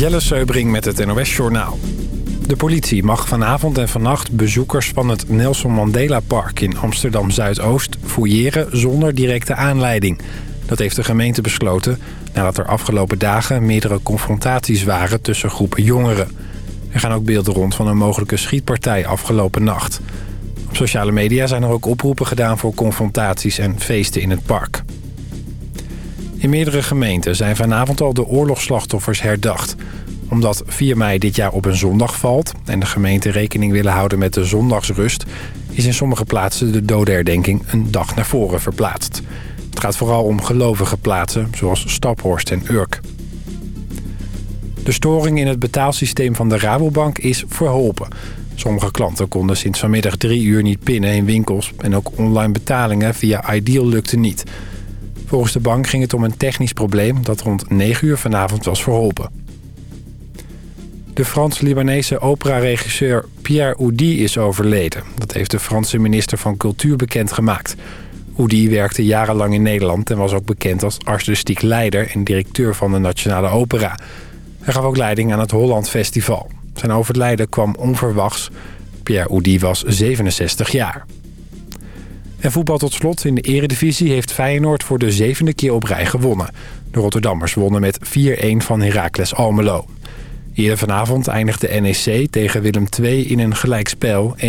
Jelle Seubring met het NOS Journaal. De politie mag vanavond en vannacht bezoekers van het Nelson Mandela Park in Amsterdam-Zuidoost fouilleren zonder directe aanleiding. Dat heeft de gemeente besloten nadat er afgelopen dagen meerdere confrontaties waren tussen groepen jongeren. Er gaan ook beelden rond van een mogelijke schietpartij afgelopen nacht. Op sociale media zijn er ook oproepen gedaan voor confrontaties en feesten in het park. In meerdere gemeenten zijn vanavond al de oorlogsslachtoffers herdacht. Omdat 4 mei dit jaar op een zondag valt... en de gemeente rekening willen houden met de zondagsrust... is in sommige plaatsen de dodenherdenking een dag naar voren verplaatst. Het gaat vooral om gelovige plaatsen, zoals Staphorst en Urk. De storing in het betaalsysteem van de Rabobank is verholpen. Sommige klanten konden sinds vanmiddag drie uur niet pinnen in winkels... en ook online betalingen via Ideal lukte niet... Volgens de bank ging het om een technisch probleem dat rond 9 uur vanavond was verholpen. De Frans-Libanese opera-regisseur Pierre Oudi is overleden. Dat heeft de Franse minister van Cultuur bekendgemaakt. Oudi werkte jarenlang in Nederland en was ook bekend als artistiek leider en directeur van de Nationale Opera. Hij gaf ook leiding aan het Holland Festival. Zijn overlijden kwam onverwachts. Pierre Oudi was 67 jaar. En voetbal tot slot. In de eredivisie heeft Feyenoord voor de zevende keer op rij gewonnen. De Rotterdammers wonnen met 4-1 van Heracles Almelo. Eerder vanavond eindigde NEC tegen Willem II in een gelijkspel 1-1.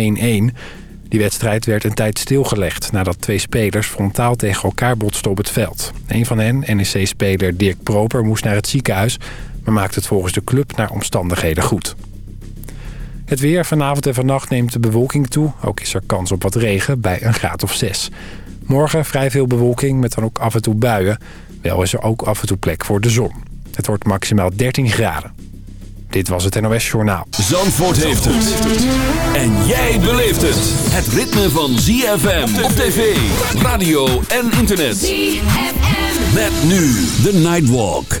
Die wedstrijd werd een tijd stilgelegd nadat twee spelers frontaal tegen elkaar botsten op het veld. Een van hen, NEC-speler Dirk Proper, moest naar het ziekenhuis... maar maakte het volgens de club naar omstandigheden goed. Het weer vanavond en vannacht neemt de bewolking toe. Ook is er kans op wat regen bij een graad of 6. Morgen vrij veel bewolking met dan ook af en toe buien. Wel is er ook af en toe plek voor de zon. Het wordt maximaal 13 graden. Dit was het NOS Journaal. Zandvoort heeft het. En jij beleeft het. Het ritme van ZFM op tv, radio en internet. ZFM. Met nu de Nightwalk.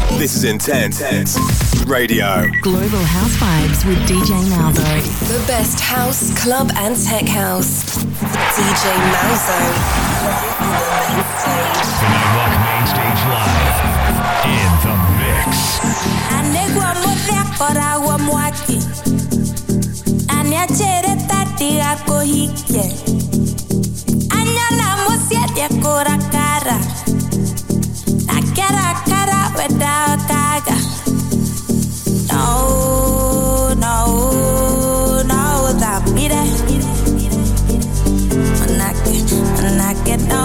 This is Intense Radio. Global House Vibes with DJ Malzo. The best house, club, and tech house. DJ Malzo. The Nightwalk Main Stage Live. In the mix. Anegwa modhia wa mwaki Aniachere tati ako hike Anyana musiete kora kara Nakera weda kaga No, no, no Da mire Manake, manake no,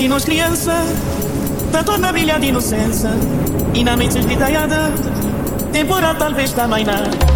de nós criança, tá tornando a de inocência e na mente esguitalhada, temporal talvez também nada.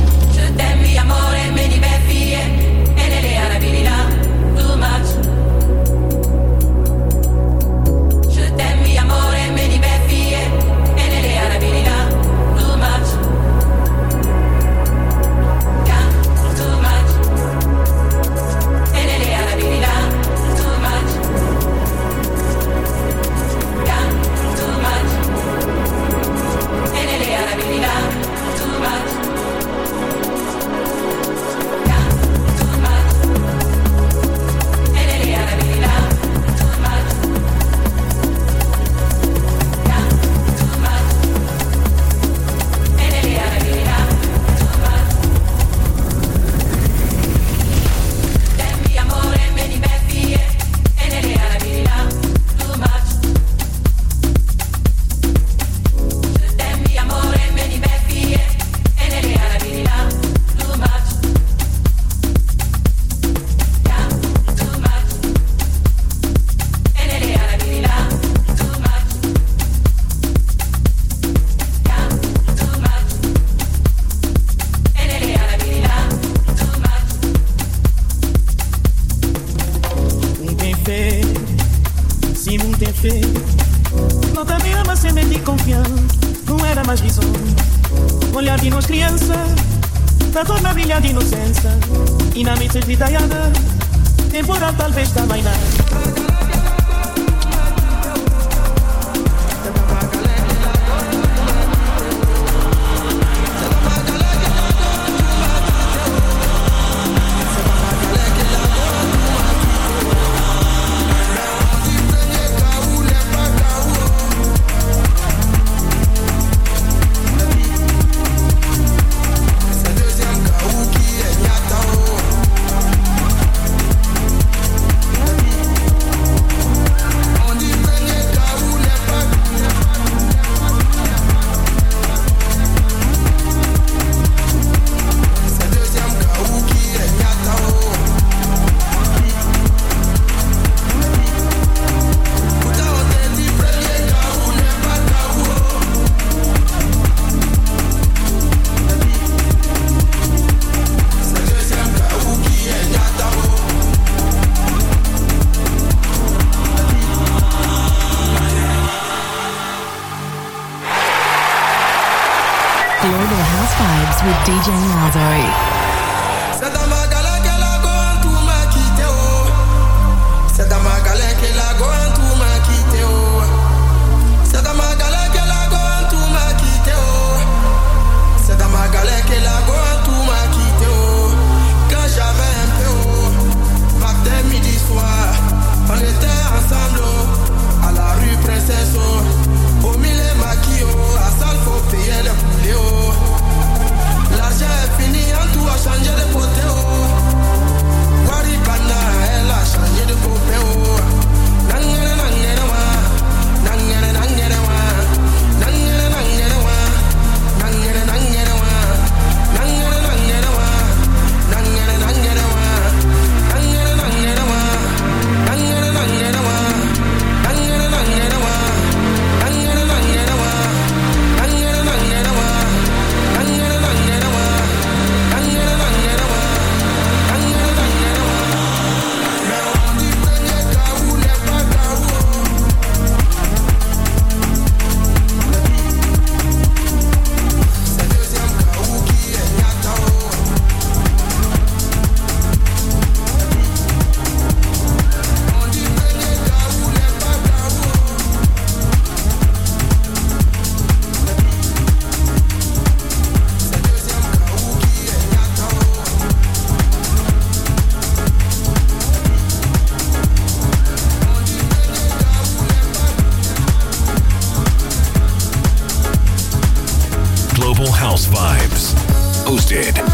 Selected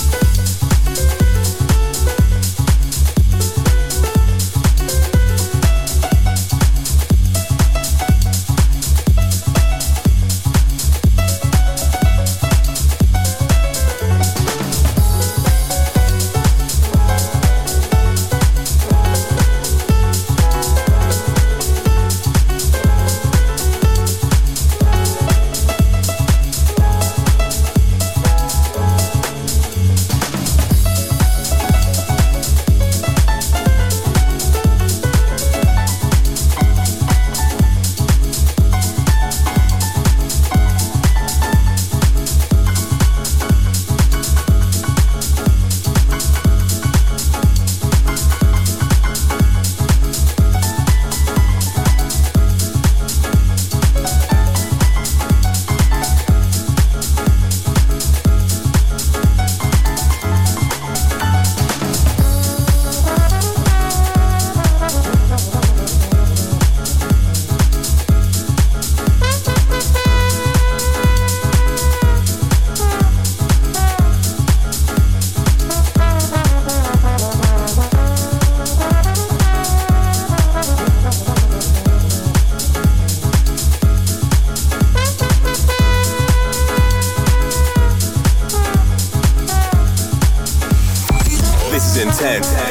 This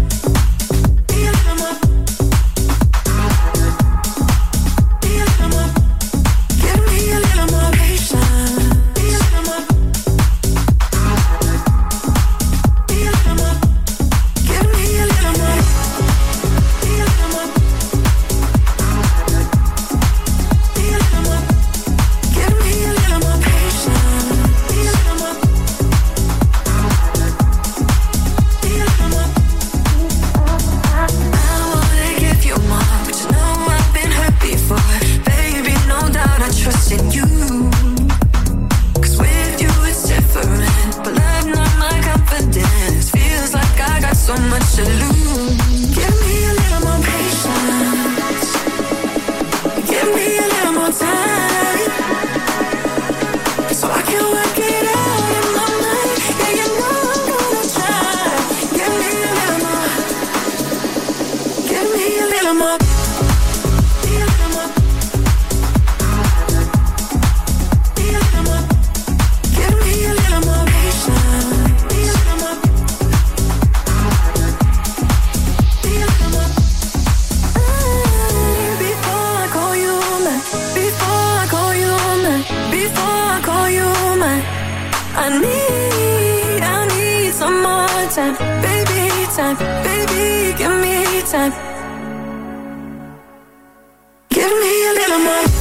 I need, I need some more time, baby, time, baby, give me time. Give me a little more.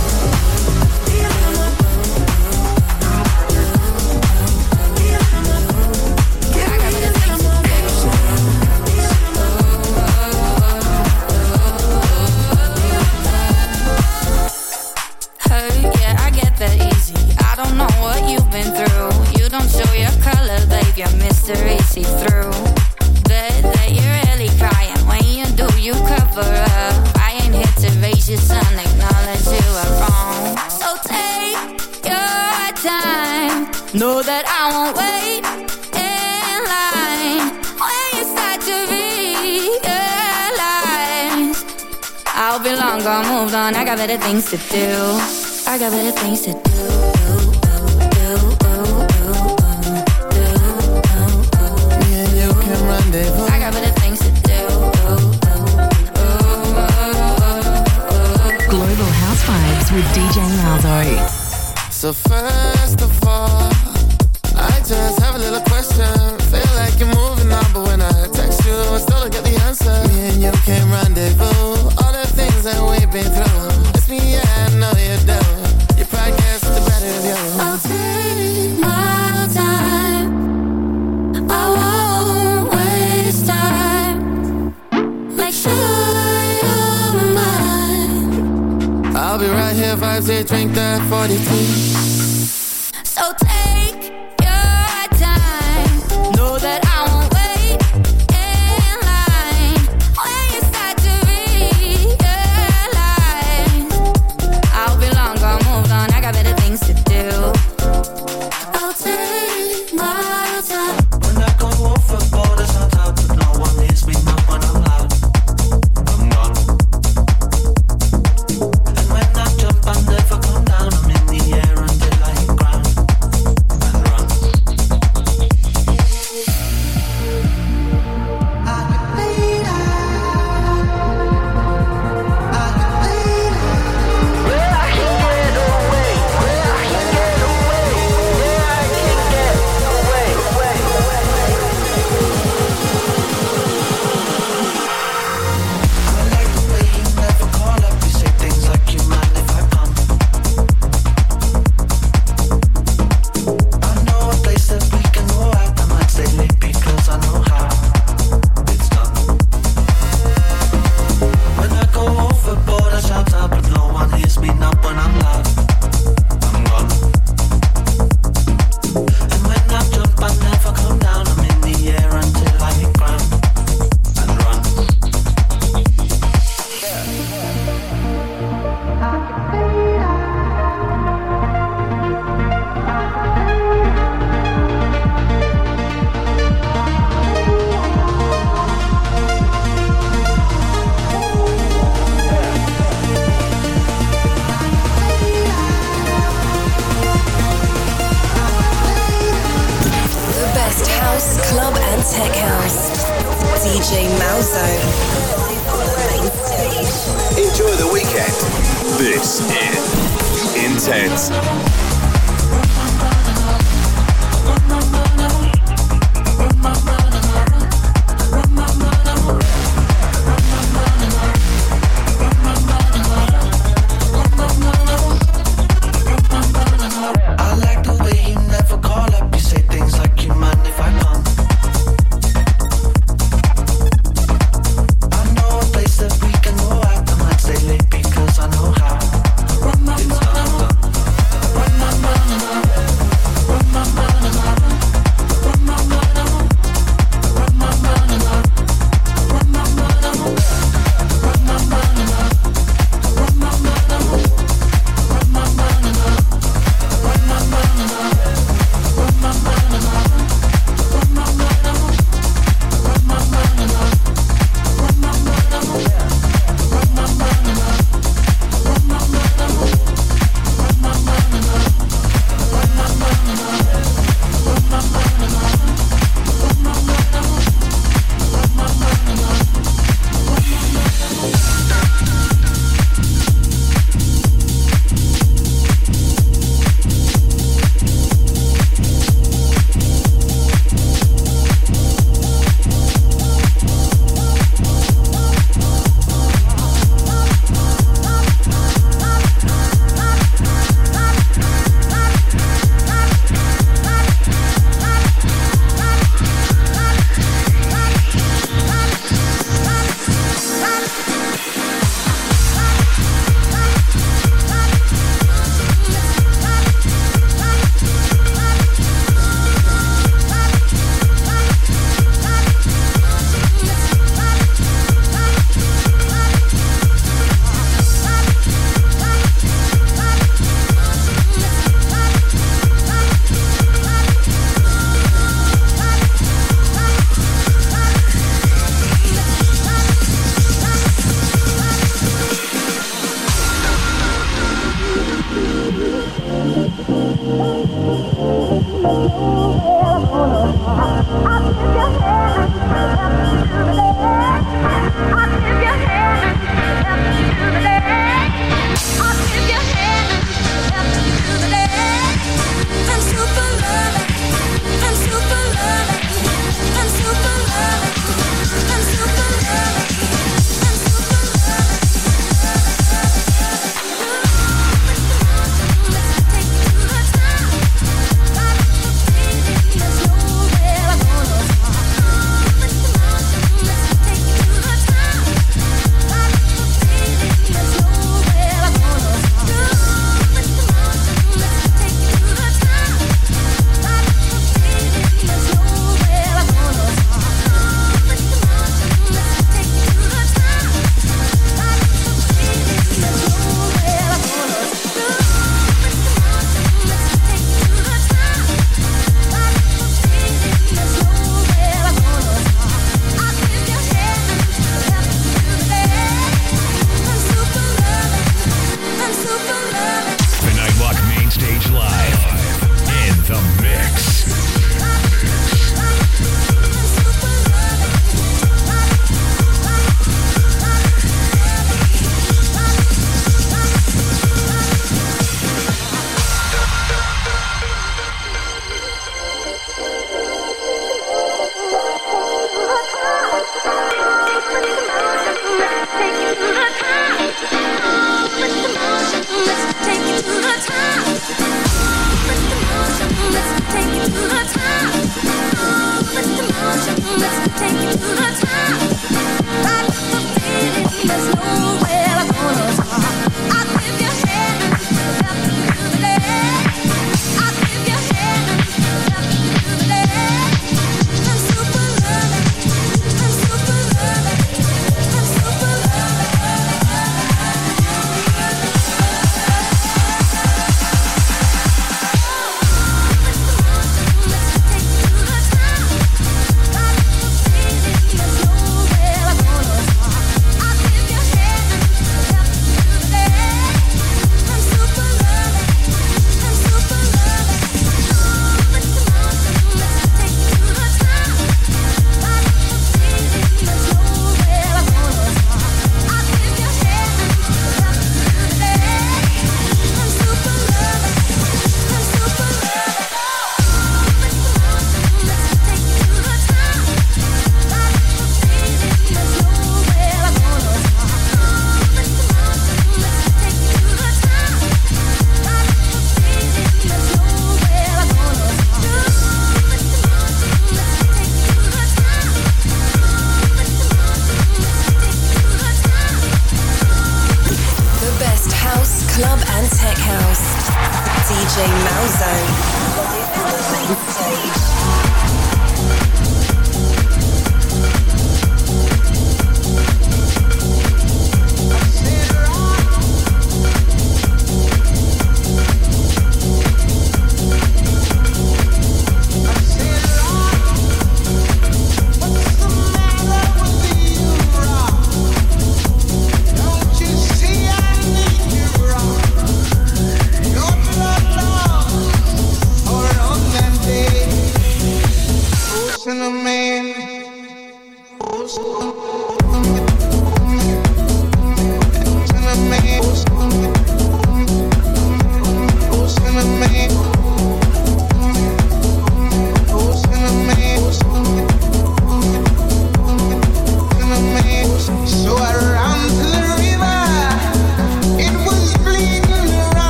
Know that I won't wait in line. When you start to realize I'll be long gone, moved on. I got better things to do. I got better things to do. I got better things to do. Global House Vibes with DJ Malzo. So first of all, Just have a little question. Feel like you're moving on, but when I text you, I still don't get the answer. Me and you can rendezvous. All the things that we've been through. It's me, yeah, I know you do. Your pride gets the better of you. I'll take my time. I won't waste time. Make sure you're mine. I'll be right here, vibes here, drink that 42.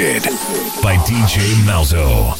Hosted by DJ Malzo.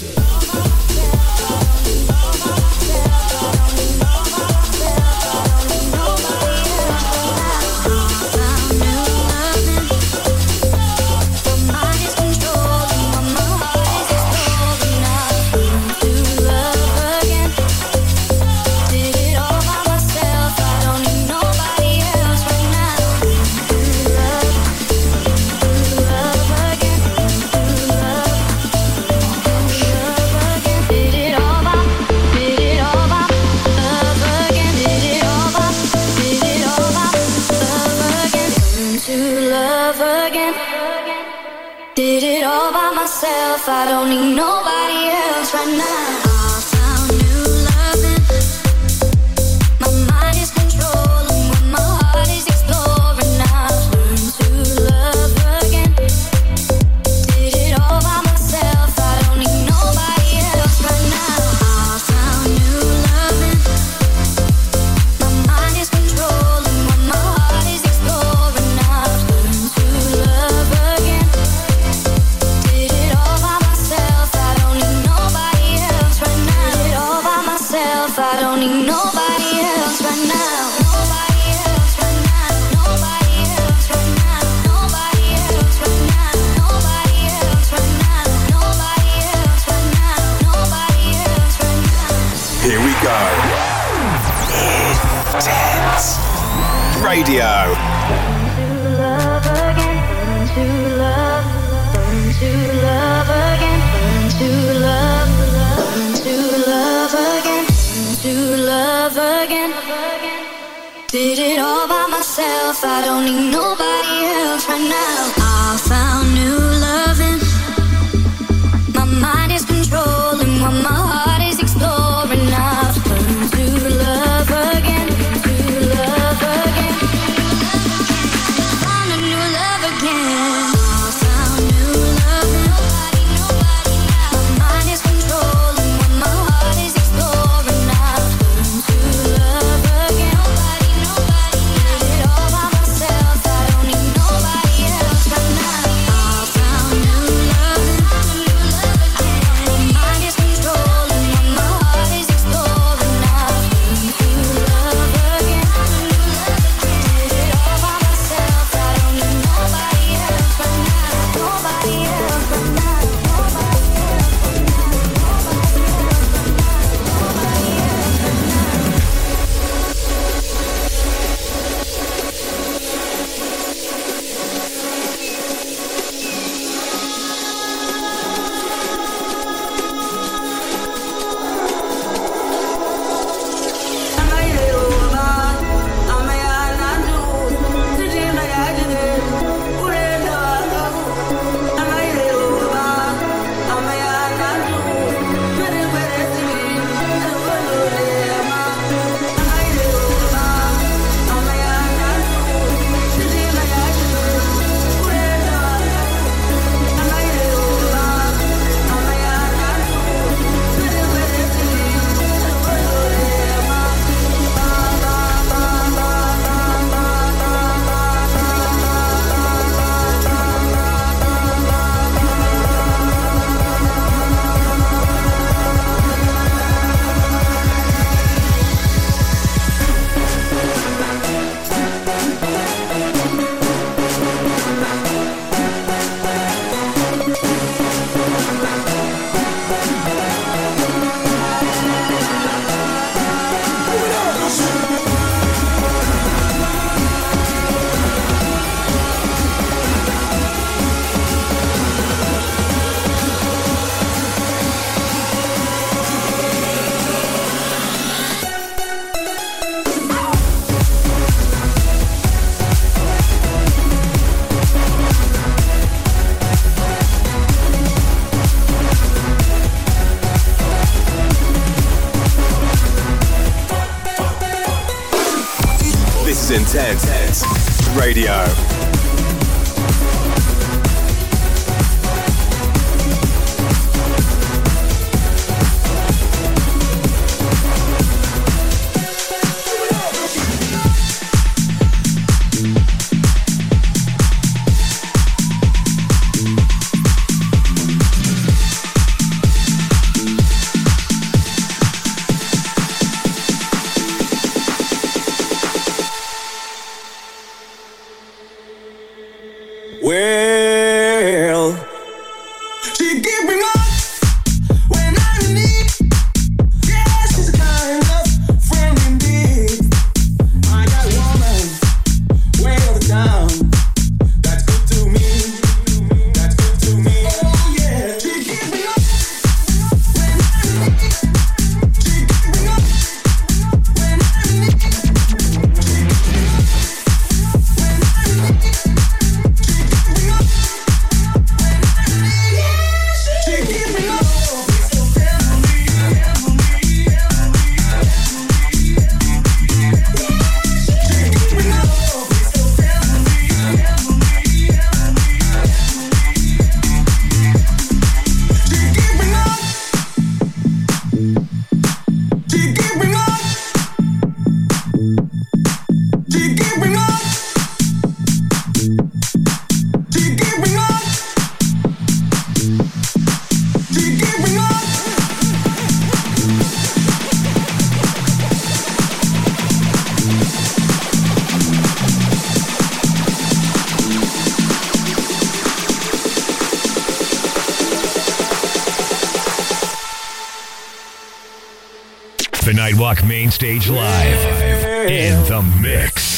Sidewalk Main Stage Live. In the mix.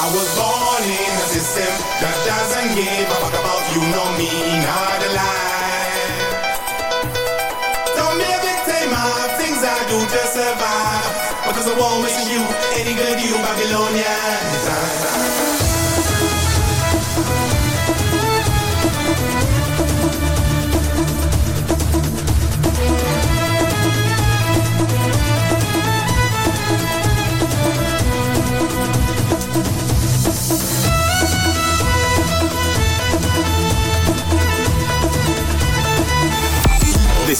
I was born in a system that doesn't give a fuck about you, know me, not a lie. Don't be a victim of things I do to survive. Because I won't miss you, any good you, Babylonian.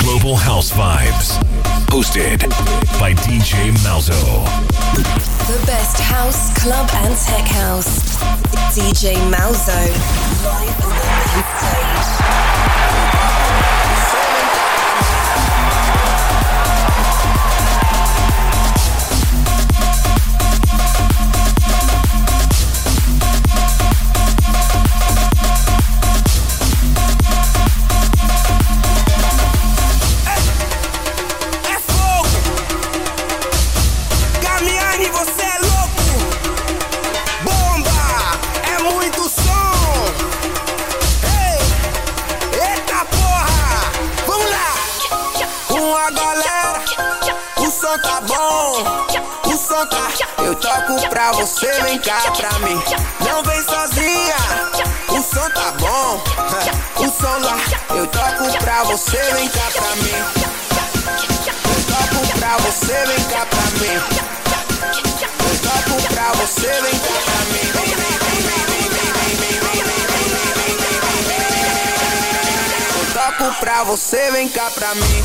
Global House Vibes. Hosted by DJ Malzo. The best house, club, and tech house. DJ Malzo. Live on the stage. Toco pra você, vem cá pra mim. Não vem sozinha, o som tá bom. O som lá, eu toco pra você, vem cá pra mim. Eu toco pra você, vem cá pra mim. Eu toco pra você, vem cá pra mim. Eu toco pra você, vem cá pra mim.